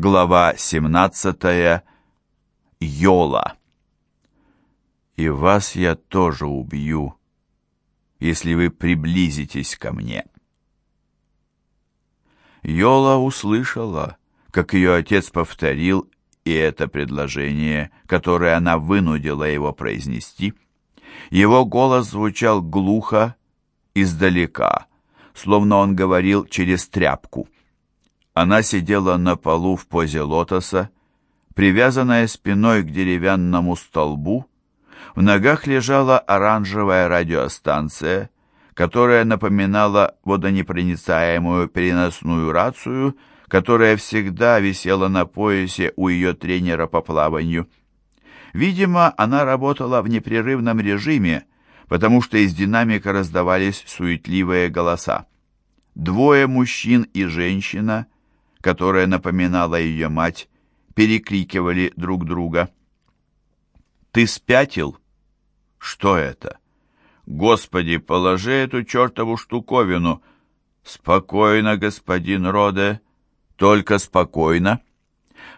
Глава 17. Йола. «И вас я тоже убью, если вы приблизитесь ко мне». Йола услышала, как ее отец повторил и это предложение, которое она вынудила его произнести. Его голос звучал глухо, издалека, словно он говорил через тряпку. Она сидела на полу в позе лотоса, привязанная спиной к деревянному столбу. В ногах лежала оранжевая радиостанция, которая напоминала водонепроницаемую переносную рацию, которая всегда висела на поясе у ее тренера по плаванию. Видимо, она работала в непрерывном режиме, потому что из динамика раздавались суетливые голоса. Двое мужчин и женщина — которая напоминала ее мать, перекрикивали друг друга. «Ты спятил? Что это? Господи, положи эту чертову штуковину! Спокойно, господин Роде, только спокойно!»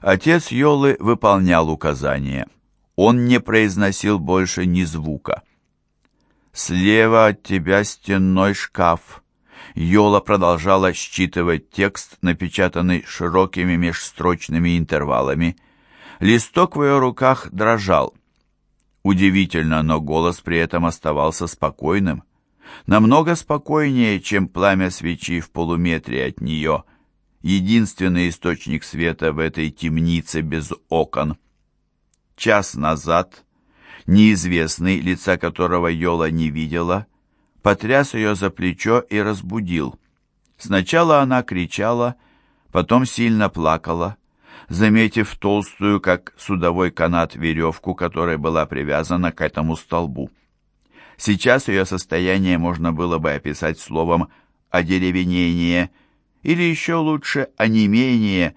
Отец Йолы выполнял указания. Он не произносил больше ни звука. «Слева от тебя стенной шкаф», Йола продолжала считывать текст, напечатанный широкими межстрочными интервалами. Листок в ее руках дрожал. Удивительно, но голос при этом оставался спокойным. Намного спокойнее, чем пламя свечи в полуметре от нее, единственный источник света в этой темнице без окон. Час назад неизвестный, лица которого Йола не видела, потряс ее за плечо и разбудил. Сначала она кричала, потом сильно плакала, заметив толстую, как судовой канат, веревку, которая была привязана к этому столбу. Сейчас ее состояние можно было бы описать словом «одеревенение» или еще лучше «онемение»,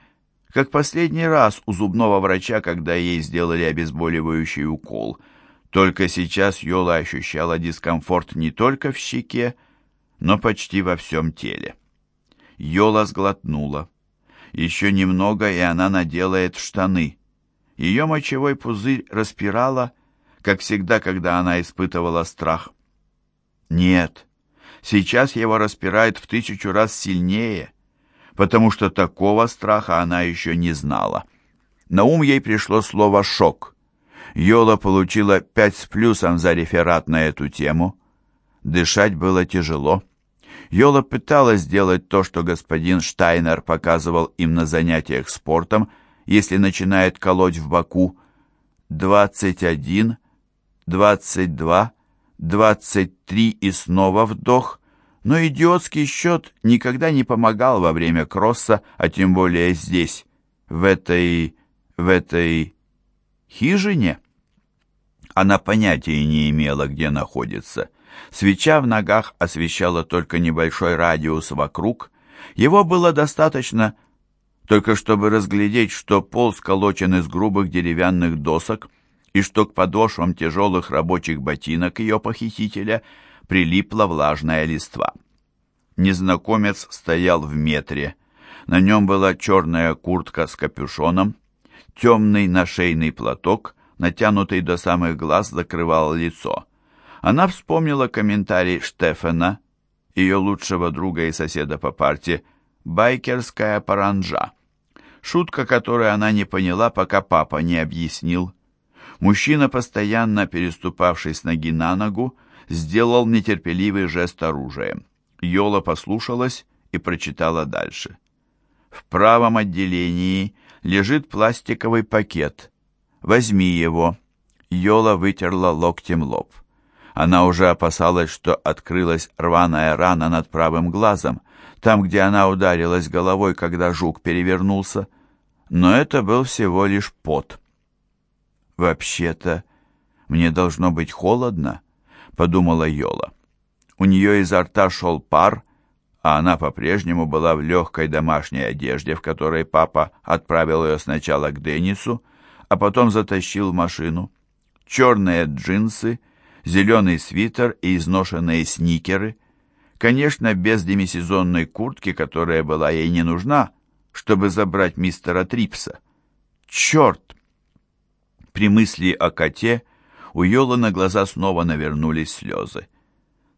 как последний раз у зубного врача, когда ей сделали обезболивающий укол – только сейчас Йола ощущала дискомфорт не только в щеке, но почти во всем теле. Йола сглотнула. Еще немного, и она наделает штаны. Ее мочевой пузырь распирала, как всегда, когда она испытывала страх. Нет, сейчас его распирает в тысячу раз сильнее, потому что такого страха она еще не знала. На ум ей пришло слово «шок». Йола получила пять с плюсом за реферат на эту тему. Дышать было тяжело. Йола пыталась сделать то, что господин Штайнер показывал им на занятиях спортом, если начинает колоть в боку. Двадцать один, двадцать два, двадцать три и снова вдох. Но идиотский счет никогда не помогал во время кросса, а тем более здесь, в этой... в этой... хижине. Она понятия не имела, где находится. Свеча в ногах освещала только небольшой радиус вокруг. Его было достаточно, только чтобы разглядеть, что пол сколочен из грубых деревянных досок и что к подошвам тяжелых рабочих ботинок ее похитителя прилипла влажная листва. Незнакомец стоял в метре. На нем была черная куртка с капюшоном, темный нашейный платок — натянутый до самых глаз, закрывал лицо. Она вспомнила комментарий Штефана, ее лучшего друга и соседа по парте, «Байкерская паранжа». Шутка, которую она не поняла, пока папа не объяснил. Мужчина, постоянно переступавший с ноги на ногу, сделал нетерпеливый жест оружием. Йола послушалась и прочитала дальше. В правом отделении лежит пластиковый пакет, «Возьми его». Йола вытерла локтем лоб. Она уже опасалась, что открылась рваная рана над правым глазом, там, где она ударилась головой, когда жук перевернулся. Но это был всего лишь пот. «Вообще-то, мне должно быть холодно», — подумала Йола. У нее изо рта шел пар, а она по-прежнему была в легкой домашней одежде, в которой папа отправил ее сначала к Деннису, а потом затащил в машину. Черные джинсы, зеленый свитер и изношенные сникеры. Конечно, без демисезонной куртки, которая была ей не нужна, чтобы забрать мистера Трипса. Черт! При мысли о коте у Йолы на глаза снова навернулись слезы.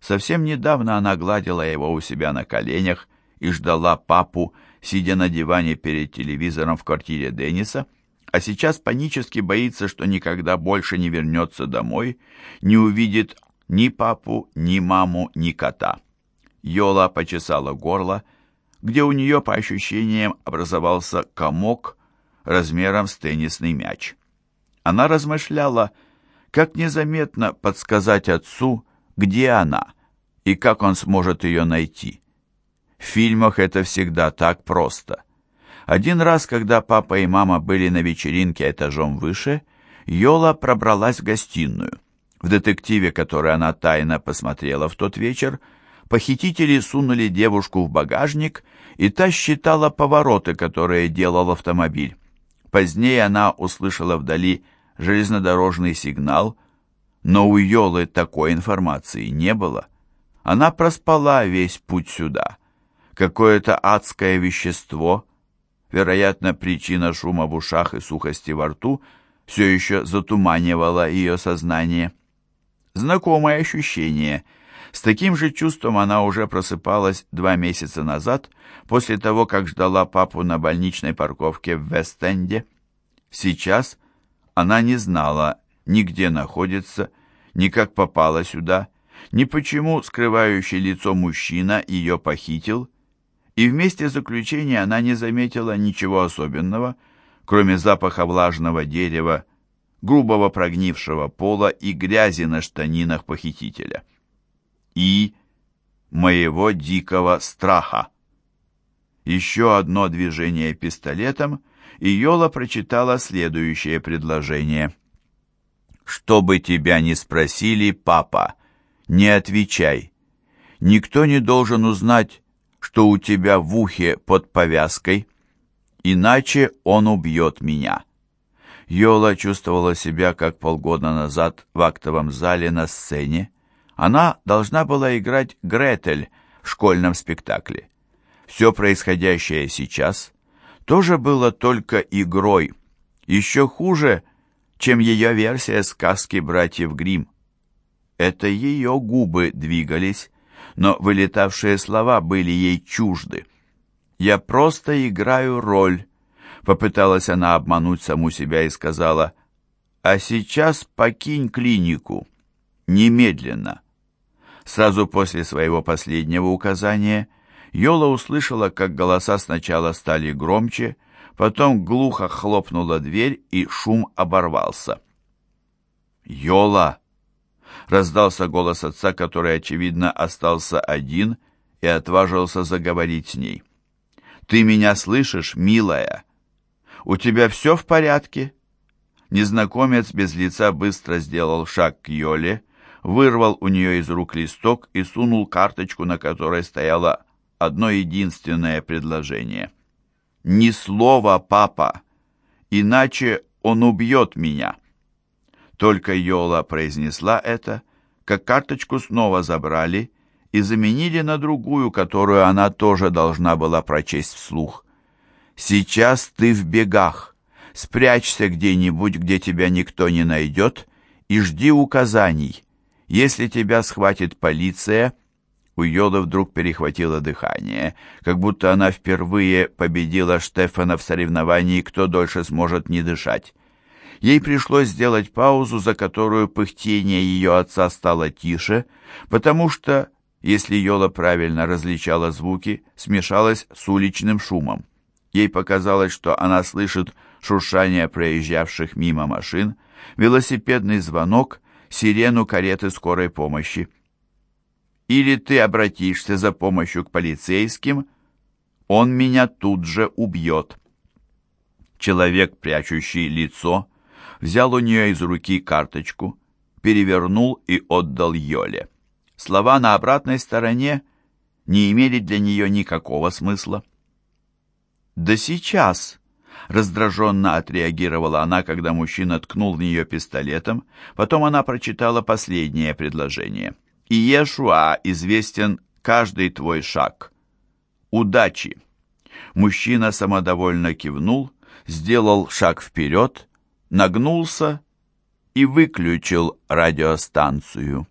Совсем недавно она гладила его у себя на коленях и ждала папу, сидя на диване перед телевизором в квартире Денниса, а сейчас панически боится, что никогда больше не вернется домой, не увидит ни папу, ни маму, ни кота. Йола почесала горло, где у нее, по ощущениям, образовался комок размером с теннисный мяч. Она размышляла, как незаметно подсказать отцу, где она и как он сможет ее найти. В фильмах это всегда так просто. Один раз, когда папа и мама были на вечеринке этажом выше, Йола пробралась в гостиную. В детективе, который она тайно посмотрела в тот вечер, похитители сунули девушку в багажник, и та считала повороты, которые делал автомобиль. Позднее она услышала вдали железнодорожный сигнал, но у Йолы такой информации не было. Она проспала весь путь сюда. Какое-то адское вещество, вероятно, причина шума в ушах и сухости во рту, все еще затуманивало ее сознание. Знакомое ощущение. С таким же чувством она уже просыпалась два месяца назад, после того, как ждала папу на больничной парковке в Вест-Энде. Сейчас она не знала, ни где находится, ни как попала сюда, ни почему скрывающий лицо мужчина ее похитил, и вместе заключения она не заметила ничего особенного, кроме запаха влажного дерева, грубого прогнившего пола и грязи на штанинах похитителя. И моего дикого страха. Еще одно движение пистолетом — и Йола прочитала следующее предложение. «Что бы тебя ни спросили, папа, не отвечай. Никто не должен узнать, что у тебя в ухе под повязкой, иначе он убьет меня». Йола чувствовала себя, как полгода назад в актовом зале на сцене. Она должна была играть Гретель в школьном спектакле. Все происходящее сейчас тоже было только игрой, еще хуже, чем ее версия сказки братьев Гримм. Это ее губы двигались, но вылетавшие слова были ей чужды. «Я просто играю роль», — попыталась она обмануть саму себя и сказала, «А сейчас покинь клинику. Немедленно». Сразу после своего последнего указания Йола услышала, как голоса сначала стали громче, потом глухо хлопнула дверь, и шум оборвался. «Йола!» — раздался голос отца, который, очевидно, остался один и отважился заговорить с ней. «Ты меня слышишь, милая? У тебя все в порядке?» Незнакомец без лица быстро сделал шаг к Йоле, вырвал у нее из рук листок и сунул карточку, на которой стояла одно единственное предложение. «Ни слова, папа, иначе он убьет меня». Только Йола произнесла это, как карточку снова забрали и заменили на другую, которую она тоже должна была прочесть вслух. «Сейчас ты в бегах. Спрячься где-нибудь, где тебя никто не найдет, и жди указаний. Если тебя схватит полиция, — у Йолы вдруг перехватило дыхание, как будто она впервые победила Штефана в соревновании «Кто дольше сможет не дышать». Ей пришлось сделать паузу, за которую пыхтение ее отца стало тише, потому что, если Йола правильно различала звуки, смешалась с уличным шумом. Ей показалось, что она слышит шуршание проезжавших мимо машин, велосипедный звонок, сирену кареты скорой помощи. Или ты обратишься за помощью к полицейским, он меня тут же убьет. Человек, прячущий лицо, взял у нее из руки карточку, перевернул и отдал Йоле. Слова на обратной стороне не имели для нее никакого смысла. «Да сейчас!» — раздраженно отреагировала она, когда мужчина ткнул в нее пистолетом, потом она прочитала последнее предложение — Иешуа известен каждый твой шаг. Удачи! Мужчина самодовольно кивнул, сделал шаг вперед, нагнулся и выключил радиостанцию.